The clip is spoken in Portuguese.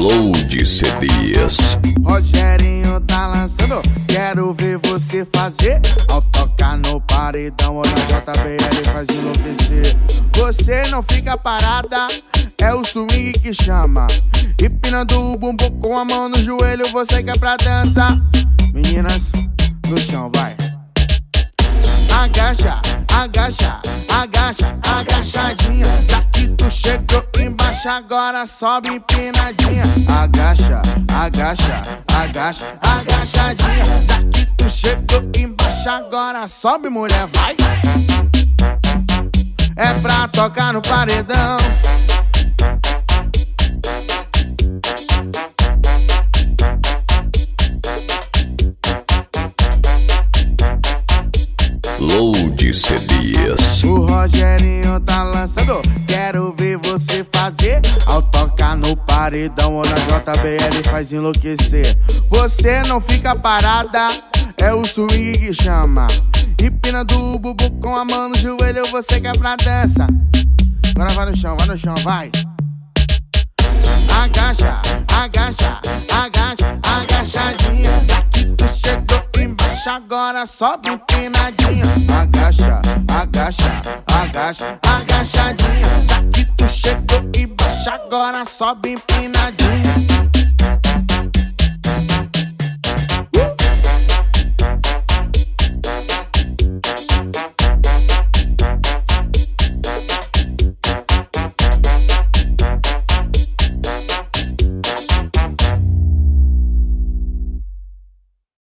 Load CDs. Rogerinho tá lançando, quero ver você fazer. Ao tocar no paredão ou na JBL faz enlouquecer. Você não fica parada, é o swing que chama. Empinando o bumbum com a mão no joelho, você quer pra dança. Meninas, no chão, vai. Agacha, agacha, agacha, agachadinha. Já que tu chegou embaixo, agora sobe empinadinha. Agacha, agacha, agacha, agachadinha. Já que tu chegou embaixo, agora sobe, mulher, vai. É pra tocar no paredão. Load CDs. O Rogerinho tocar no paredão ou na JBL faz enlouquecer. Você não fica parada, é o swing que chama. Empinando o bubu com a mão no joelho, você quer pra dança. Agora vai no chão, vai no chão, vai. Agacha, agacha, agacha, agachadinha. Daqui tu chegou embaixo, agora sobe empinadinha. Agacha, agacha, agacha, sobe empinadinha.